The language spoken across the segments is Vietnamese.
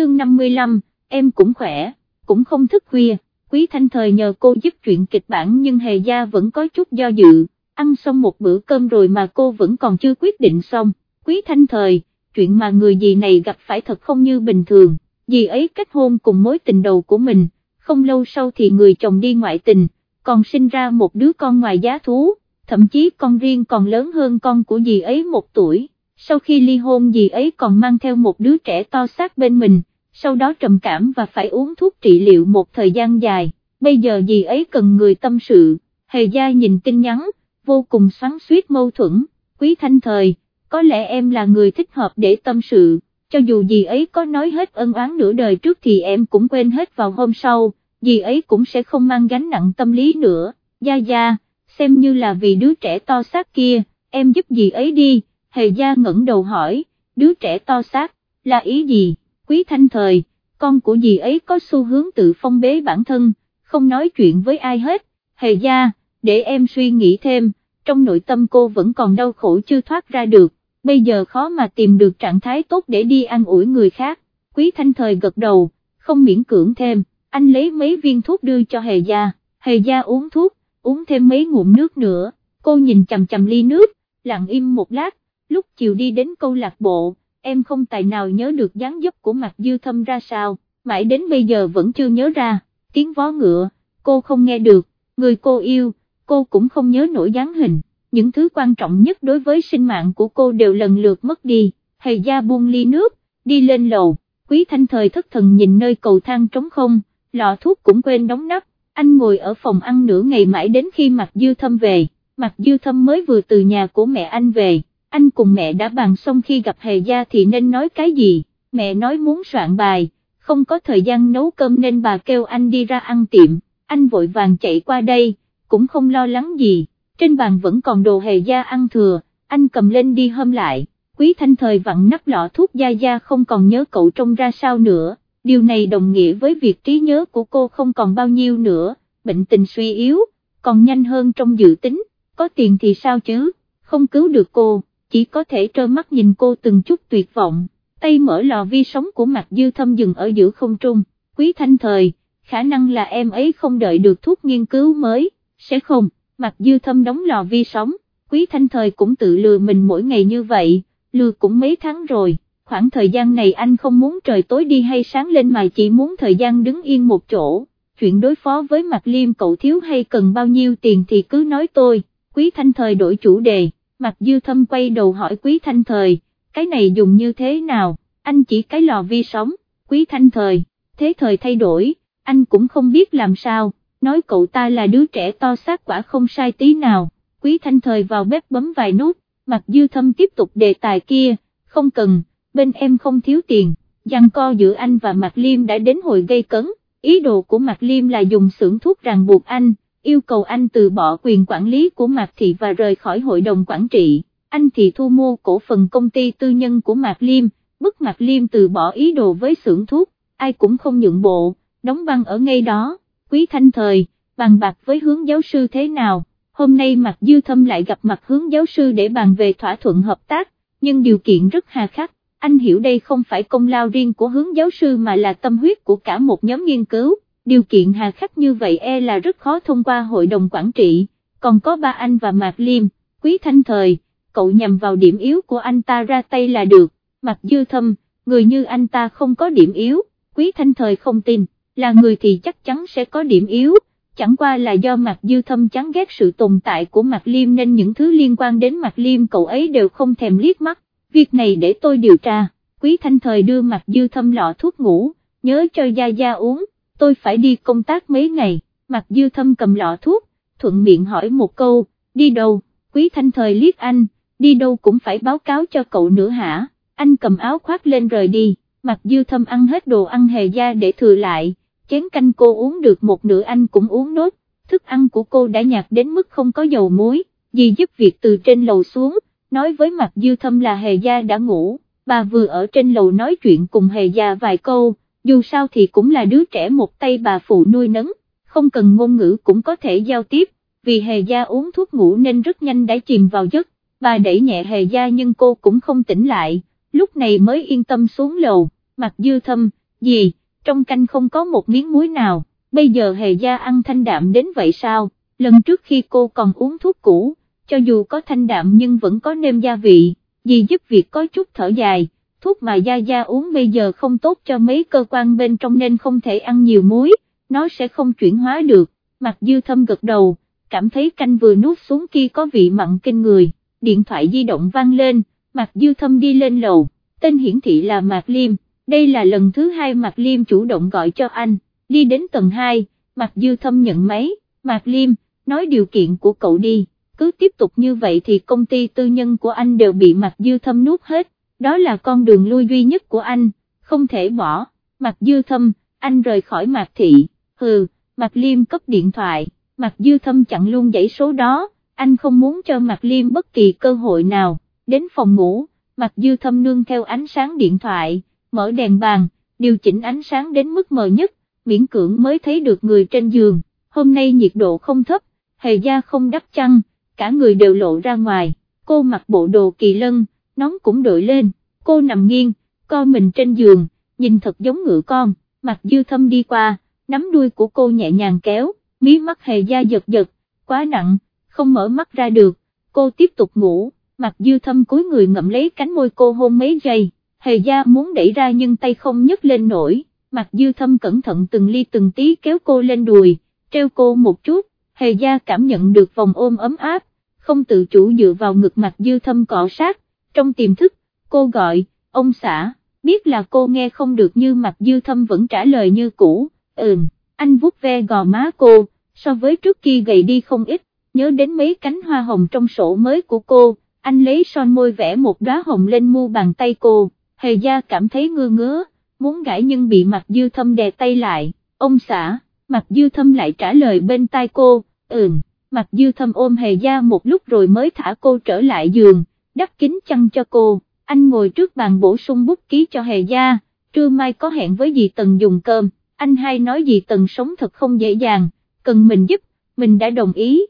chương 55, em cũng khỏe, cũng không thức khuya, quý thanh thời nhờ cô giúp chuyện kịch bản nhưng hề gia vẫn có chút do dự, ăn xong một bữa cơm rồi mà cô vẫn còn chưa quyết định xong, quý thanh thời, chuyện mà người dì này gặp phải thật không như bình thường, dì ấy kết hôn cùng mối tình đầu của mình, không lâu sau thì người chồng đi ngoại tình, còn sinh ra một đứa con ngoài giá thú, thậm chí con riêng còn lớn hơn con của dì ấy một tuổi, sau khi ly hôn dì ấy còn mang theo một đứa trẻ to xác bên mình, sau đó trầm cảm và phải uống thuốc trị liệu một thời gian dài, bây giờ gì ấy cần người tâm sự, hề gia nhìn tin nhắn, vô cùng xoắn suýt mâu thuẫn, quý thanh thời, có lẽ em là người thích hợp để tâm sự, cho dù gì ấy có nói hết ân oán nửa đời trước thì em cũng quên hết vào hôm sau, gì ấy cũng sẽ không mang gánh nặng tâm lý nữa, gia gia, xem như là vì đứa trẻ to xác kia, em giúp gì ấy đi, hề gia ngẩng đầu hỏi, đứa trẻ to xác, là ý gì, quý thanh thời, con của dì ấy có xu hướng tự phong bế bản thân, không nói chuyện với ai hết, hề gia, để em suy nghĩ thêm, trong nội tâm cô vẫn còn đau khổ chưa thoát ra được, bây giờ khó mà tìm được trạng thái tốt để đi ăn ủi người khác, quý thanh thời gật đầu, không miễn cưỡng thêm, anh lấy mấy viên thuốc đưa cho hề gia, hề gia uống thuốc, uống thêm mấy ngụm nước nữa, cô nhìn chầm chầm ly nước, lặng im một lát, lúc chiều đi đến câu lạc bộ, em không tài nào nhớ được dáng dấp của mặt dư thâm ra sao, mãi đến bây giờ vẫn chưa nhớ ra, tiếng vó ngựa, cô không nghe được, người cô yêu, cô cũng không nhớ nổi dáng hình, những thứ quan trọng nhất đối với sinh mạng của cô đều lần lượt mất đi, Thầy gia buông ly nước, đi lên lầu, quý thanh thời thất thần nhìn nơi cầu thang trống không, lọ thuốc cũng quên đóng nắp, anh ngồi ở phòng ăn nửa ngày mãi đến khi mặt dư thâm về, mặt dư thâm mới vừa từ nhà của mẹ anh về, anh cùng mẹ đã bàn xong khi gặp hề gia thì nên nói cái gì, mẹ nói muốn soạn bài, không có thời gian nấu cơm nên bà kêu anh đi ra ăn tiệm, anh vội vàng chạy qua đây, cũng không lo lắng gì, trên bàn vẫn còn đồ hề gia ăn thừa, anh cầm lên đi hâm lại, quý thanh thời vặn nắp lọ thuốc gia gia không còn nhớ cậu trông ra sao nữa, điều này đồng nghĩa với việc trí nhớ của cô không còn bao nhiêu nữa, bệnh tình suy yếu, còn nhanh hơn trong dự tính, có tiền thì sao chứ, không cứu được cô, chỉ có thể trơ mắt nhìn cô từng chút tuyệt vọng, tay mở lò vi sóng của mặt dư thâm dừng ở giữa không trung, quý thanh thời, khả năng là em ấy không đợi được thuốc nghiên cứu mới, sẽ không, mặt dư thâm đóng lò vi sóng, quý thanh thời cũng tự lừa mình mỗi ngày như vậy, lừa cũng mấy tháng rồi. Khoảng thời gian này anh không muốn trời tối đi hay sáng lên mà chỉ muốn thời gian đứng yên một chỗ, chuyện đối phó với mặt liêm cậu thiếu hay cần bao nhiêu tiền thì cứ nói tôi, quý thanh thời đổi chủ đề, mặt dư thâm quay đầu hỏi quý thanh thời, cái này dùng như thế nào, anh chỉ cái lò vi sóng, quý thanh thời, thế thời thay đổi, anh cũng không biết làm sao, nói cậu ta là đứa trẻ to xác quả không sai tí nào, quý thanh thời vào bếp bấm vài nút, mặt dư thâm tiếp tục đề tài kia, không cần bên em không thiếu tiền, giằng co giữa anh và Mạc Liêm đã đến hồi gây cấn, ý đồ của Mạc Liêm là dùng xưởng thuốc ràng buộc anh, yêu cầu anh từ bỏ quyền quản lý của Mạc Thị và rời khỏi hội đồng quản trị, anh thì thu mua cổ phần công ty tư nhân của Mạc Liêm, bức Mạc Liêm từ bỏ ý đồ với xưởng thuốc, ai cũng không nhượng bộ, đóng băng ở ngay đó, quý thanh thời, bàn bạc với hướng giáo sư thế nào, hôm nay Mạc Dư Thâm lại gặp mặt hướng giáo sư để bàn về thỏa thuận hợp tác, nhưng điều kiện rất hà khắc. Anh hiểu đây không phải công lao riêng của hướng giáo sư mà là tâm huyết của cả một nhóm nghiên cứu, điều kiện hà khắc như vậy e là rất khó thông qua hội đồng quản trị, còn có ba anh và Mạc Liêm, quý thanh thời, cậu nhằm vào điểm yếu của anh ta ra tay là được, Mạc Dư Thâm, người như anh ta không có điểm yếu, quý thanh thời không tin, là người thì chắc chắn sẽ có điểm yếu, chẳng qua là do Mạc Dư Thâm chán ghét sự tồn tại của Mạc Liêm nên những thứ liên quan đến Mạc Liêm cậu ấy đều không thèm liếc mắt. Việc này để tôi điều tra, quý thanh thời đưa mặt dư thâm lọ thuốc ngủ, nhớ cho Gia Gia uống, tôi phải đi công tác mấy ngày, mặt dư thâm cầm lọ thuốc, thuận miệng hỏi một câu, đi đâu, quý thanh thời liếc anh, đi đâu cũng phải báo cáo cho cậu nữa hả, anh cầm áo khoác lên rời đi, mặt dư thâm ăn hết đồ ăn hề gia để thừa lại, chén canh cô uống được một nửa anh cũng uống nốt, thức ăn của cô đã nhạt đến mức không có dầu muối, dì giúp việc từ trên lầu xuống, nói với mặt dư thâm là hề gia đã ngủ, bà vừa ở trên lầu nói chuyện cùng hề gia vài câu, dù sao thì cũng là đứa trẻ một tay bà phụ nuôi nấng, không cần ngôn ngữ cũng có thể giao tiếp, vì hề gia uống thuốc ngủ nên rất nhanh đã chìm vào giấc, bà đẩy nhẹ hề gia nhưng cô cũng không tỉnh lại, lúc này mới yên tâm xuống lầu, mặt dư thâm, gì, trong canh không có một miếng muối nào, bây giờ hề gia ăn thanh đạm đến vậy sao, lần trước khi cô còn uống thuốc cũ, cho dù có thanh đạm nhưng vẫn có nêm gia vị, gì giúp việc có chút thở dài, thuốc mà Gia Gia uống bây giờ không tốt cho mấy cơ quan bên trong nên không thể ăn nhiều muối, nó sẽ không chuyển hóa được, mặt dư thâm gật đầu, cảm thấy canh vừa nuốt xuống kia có vị mặn kinh người, điện thoại di động vang lên, mặt dư thâm đi lên lầu, tên hiển thị là Mạc Liêm, đây là lần thứ hai Mạc Liêm chủ động gọi cho anh, đi đến tầng 2, Mạc dư thâm nhận máy, Mạc Liêm, nói điều kiện của cậu đi, cứ tiếp tục như vậy thì công ty tư nhân của anh đều bị Mạc dư thâm nuốt hết, đó là con đường lui duy nhất của anh, không thể bỏ, Mạc dư thâm, anh rời khỏi Mạc thị, hừ, Mạc Liêm cấp điện thoại. Mạc Dư Thâm chặn luôn dãy số đó, anh không muốn cho Mạc Liêm bất kỳ cơ hội nào, đến phòng ngủ, Mạc Dư Thâm nương theo ánh sáng điện thoại, mở đèn bàn, điều chỉnh ánh sáng đến mức mờ nhất, miễn cưỡng mới thấy được người trên giường, hôm nay nhiệt độ không thấp, hề da không đắp chăn, cả người đều lộ ra ngoài, cô mặc bộ đồ kỳ lân, nón cũng đội lên, cô nằm nghiêng, co mình trên giường, nhìn thật giống ngựa con, mặt Dư Thâm đi qua, nắm đuôi của cô nhẹ nhàng kéo mí mắt hề da giật giật, quá nặng, không mở mắt ra được, cô tiếp tục ngủ, mặt dư thâm cúi người ngậm lấy cánh môi cô hôn mấy giây, hề da muốn đẩy ra nhưng tay không nhấc lên nổi, mặt dư thâm cẩn thận từng ly từng tí kéo cô lên đùi, treo cô một chút, hề da cảm nhận được vòng ôm ấm áp, không tự chủ dựa vào ngực mặt dư thâm cọ sát, trong tiềm thức, cô gọi, ông xã, biết là cô nghe không được như mặt dư thâm vẫn trả lời như cũ, ừm anh vuốt ve gò má cô, so với trước kia gầy đi không ít, nhớ đến mấy cánh hoa hồng trong sổ mới của cô, anh lấy son môi vẽ một đóa hồng lên mu bàn tay cô, hề gia cảm thấy ngơ ngứa, muốn gãi nhưng bị mặt dư thâm đè tay lại, ông xã, mặt dư thâm lại trả lời bên tai cô, ừm, mặt dư thâm ôm hề gia một lúc rồi mới thả cô trở lại giường, đắp kính chăn cho cô, anh ngồi trước bàn bổ sung bút ký cho hề gia, trưa mai có hẹn với dì Tần dùng cơm. Anh hay nói Dì Tần sống thật không dễ dàng, cần mình giúp, mình đã đồng ý,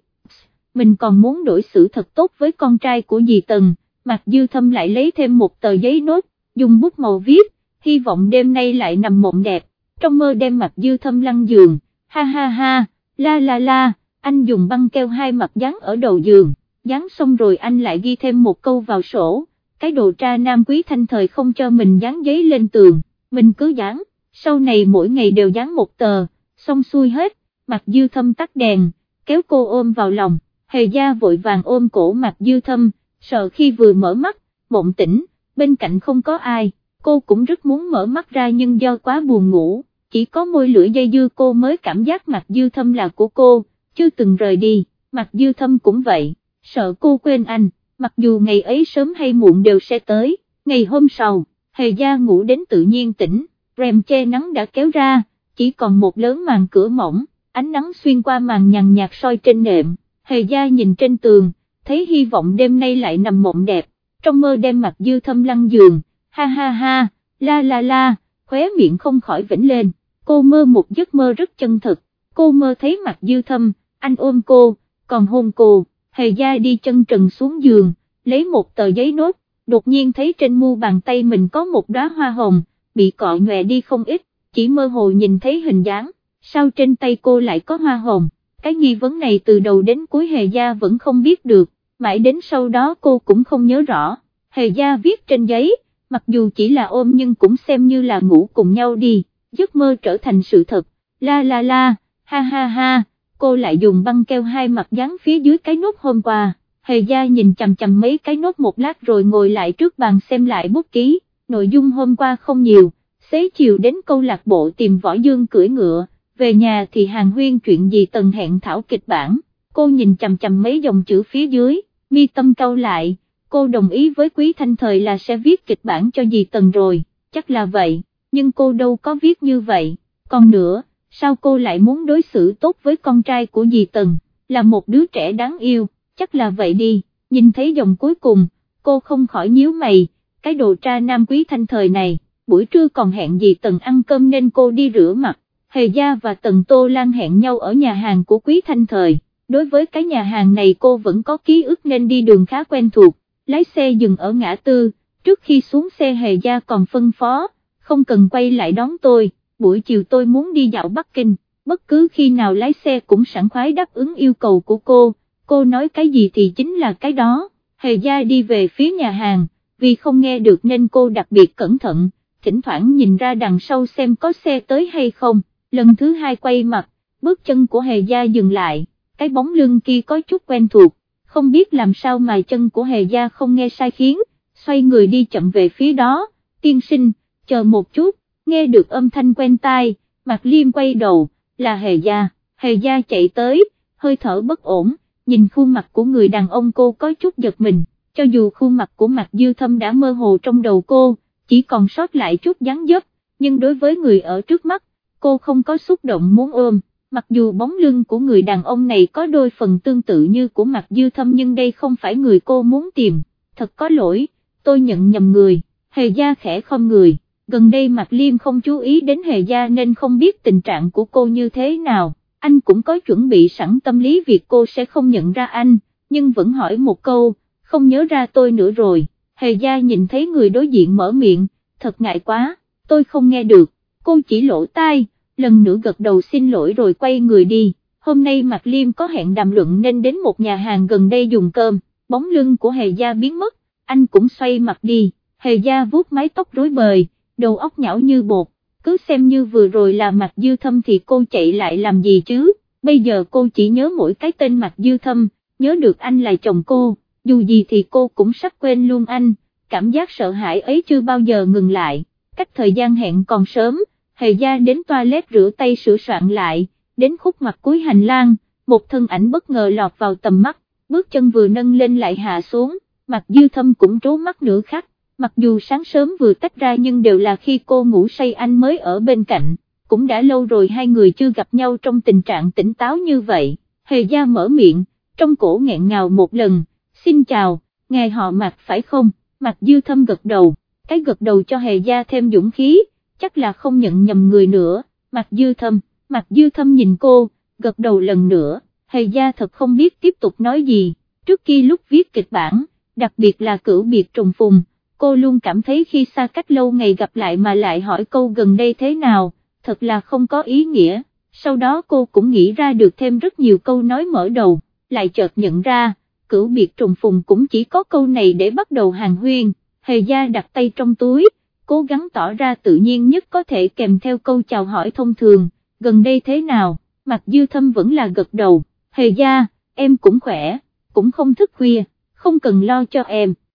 mình còn muốn đổi xử thật tốt với con trai của dì Tần, Mạc Dư Thâm lại lấy thêm một tờ giấy nốt, dùng bút màu viết, hy vọng đêm nay lại nằm mộng đẹp, trong mơ đem Mạc Dư Thâm lăn giường, ha ha ha, la la la, anh dùng băng keo hai mặt dán ở đầu giường, dán xong rồi anh lại ghi thêm một câu vào sổ, cái đồ tra nam quý thanh thời không cho mình dán giấy lên tường, mình cứ dán sau này mỗi ngày đều dán một tờ, xong xuôi hết, mặt dư thâm tắt đèn, kéo cô ôm vào lòng, hề gia vội vàng ôm cổ mặt dư thâm, sợ khi vừa mở mắt, mộng tỉnh, bên cạnh không có ai, cô cũng rất muốn mở mắt ra nhưng do quá buồn ngủ, chỉ có môi lưỡi dây dư cô mới cảm giác mặt dư thâm là của cô, chưa từng rời đi, mặt dư thâm cũng vậy, sợ cô quên anh, mặc dù ngày ấy sớm hay muộn đều sẽ tới, ngày hôm sau, hề gia ngủ đến tự nhiên tỉnh rèm che nắng đã kéo ra, chỉ còn một lớn màn cửa mỏng, ánh nắng xuyên qua màn nhằn nhạt soi trên nệm, hề gia nhìn trên tường, thấy hy vọng đêm nay lại nằm mộng đẹp, trong mơ đem mặt dư thâm lăn giường, ha ha ha, la la la, khóe miệng không khỏi vĩnh lên, cô mơ một giấc mơ rất chân thực, cô mơ thấy mặt dư thâm, anh ôm cô, còn hôn cô, hề gia đi chân trần xuống giường, lấy một tờ giấy nốt, đột nhiên thấy trên mu bàn tay mình có một đóa hoa hồng, bị cọ nhòe đi không ít, chỉ mơ hồ nhìn thấy hình dáng, sao trên tay cô lại có hoa hồng, cái nghi vấn này từ đầu đến cuối hề gia vẫn không biết được, mãi đến sau đó cô cũng không nhớ rõ, hề gia viết trên giấy, mặc dù chỉ là ôm nhưng cũng xem như là ngủ cùng nhau đi, giấc mơ trở thành sự thật, la la la, ha ha ha, cô lại dùng băng keo hai mặt dán phía dưới cái nốt hôm qua, hề gia nhìn chầm chầm mấy cái nốt một lát rồi ngồi lại trước bàn xem lại bút ký. Nội dung hôm qua không nhiều, xế chiều đến câu lạc bộ tìm võ dương cưỡi ngựa, về nhà thì hàng huyên chuyện gì tần hẹn thảo kịch bản, cô nhìn chầm chầm mấy dòng chữ phía dưới, mi tâm câu lại, cô đồng ý với quý thanh thời là sẽ viết kịch bản cho dì tần rồi, chắc là vậy, nhưng cô đâu có viết như vậy, còn nữa, sao cô lại muốn đối xử tốt với con trai của dì tần, là một đứa trẻ đáng yêu, chắc là vậy đi, nhìn thấy dòng cuối cùng, cô không khỏi nhíu mày, cái đồ tra nam quý thanh thời này, buổi trưa còn hẹn Dì Tần ăn cơm nên cô đi rửa mặt, Hề Gia và Tần Tô Lan hẹn nhau ở nhà hàng của quý thanh thời, đối với cái nhà hàng này cô vẫn có ký ức nên đi đường khá quen thuộc, lái xe dừng ở ngã tư, trước khi xuống xe Hề Gia còn phân phó, không cần quay lại đón tôi, buổi chiều tôi muốn đi dạo Bắc Kinh, bất cứ khi nào lái xe cũng sẵn khoái đáp ứng yêu cầu của cô, cô nói cái gì thì chính là cái đó, hề gia đi về phía nhà hàng, vì không nghe được nên cô đặc biệt cẩn thận, thỉnh thoảng nhìn ra đằng sau xem có xe tới hay không, lần thứ hai quay mặt, bước chân của hề gia dừng lại, cái bóng lưng kia có chút quen thuộc, không biết làm sao mà chân của hề gia không nghe sai khiến, xoay người đi chậm về phía đó, tiên sinh, chờ một chút, nghe được âm thanh quen tai, Mạc liêm quay đầu, là hề gia, hề gia chạy tới, hơi thở bất ổn, nhìn khuôn mặt của người đàn ông cô có chút giật mình, cho dù khuôn mặt của Mạc dư thâm đã mơ hồ trong đầu cô, chỉ còn sót lại chút dáng dấp, nhưng đối với người ở trước mắt, cô không có xúc động muốn ôm, mặc dù bóng lưng của người đàn ông này có đôi phần tương tự như của mặt dư thâm nhưng đây không phải người cô muốn tìm, thật có lỗi, tôi nhận nhầm người, hề gia khẽ không người, gần đây mặt liêm không chú ý đến hề gia nên không biết tình trạng của cô như thế nào, anh cũng có chuẩn bị sẵn tâm lý việc cô sẽ không nhận ra anh, nhưng vẫn hỏi một câu, không nhớ ra tôi nữa rồi, hề gia nhìn thấy người đối diện mở miệng, thật ngại quá, tôi không nghe được, cô chỉ lỗ tai, lần nữa gật đầu xin lỗi rồi quay người đi, hôm nay Mạc Liêm có hẹn đàm luận nên đến một nhà hàng gần đây dùng cơm, bóng lưng của hề gia biến mất, anh cũng xoay mặt đi, hề gia vuốt mái tóc rối bời, đầu óc nhão như bột, cứ xem như vừa rồi là mặt dư thâm thì cô chạy lại làm gì chứ, bây giờ cô chỉ nhớ mỗi cái tên mặt dư thâm, nhớ được anh là chồng cô, dù gì thì cô cũng sắp quên luôn anh, cảm giác sợ hãi ấy chưa bao giờ ngừng lại, cách thời gian hẹn còn sớm, hề gia đến toilet rửa tay sửa soạn lại, đến khúc mặt cuối hành lang, một thân ảnh bất ngờ lọt vào tầm mắt, bước chân vừa nâng lên lại hạ xuống, mặt dư thâm cũng trố mắt nửa khắc, mặc dù sáng sớm vừa tách ra nhưng đều là khi cô ngủ say anh mới ở bên cạnh, cũng đã lâu rồi hai người chưa gặp nhau trong tình trạng tỉnh táo như vậy, hề gia mở miệng, trong cổ nghẹn ngào một lần, xin chào, ngài họ mặt phải không, mặt dư thâm gật đầu, cái gật đầu cho hề gia thêm dũng khí, chắc là không nhận nhầm người nữa, mặt dư thâm, mặt dư thâm nhìn cô, gật đầu lần nữa, hề gia thật không biết tiếp tục nói gì, trước khi lúc viết kịch bản, đặc biệt là cửu biệt trùng phùng, cô luôn cảm thấy khi xa cách lâu ngày gặp lại mà lại hỏi câu gần đây thế nào, thật là không có ý nghĩa, sau đó cô cũng nghĩ ra được thêm rất nhiều câu nói mở đầu, lại chợt nhận ra, cửu biệt trùng phùng cũng chỉ có câu này để bắt đầu hàng huyên, hề gia đặt tay trong túi, cố gắng tỏ ra tự nhiên nhất có thể kèm theo câu chào hỏi thông thường, gần đây thế nào, mặt dư thâm vẫn là gật đầu, hề gia, em cũng khỏe, cũng không thức khuya, không cần lo cho em,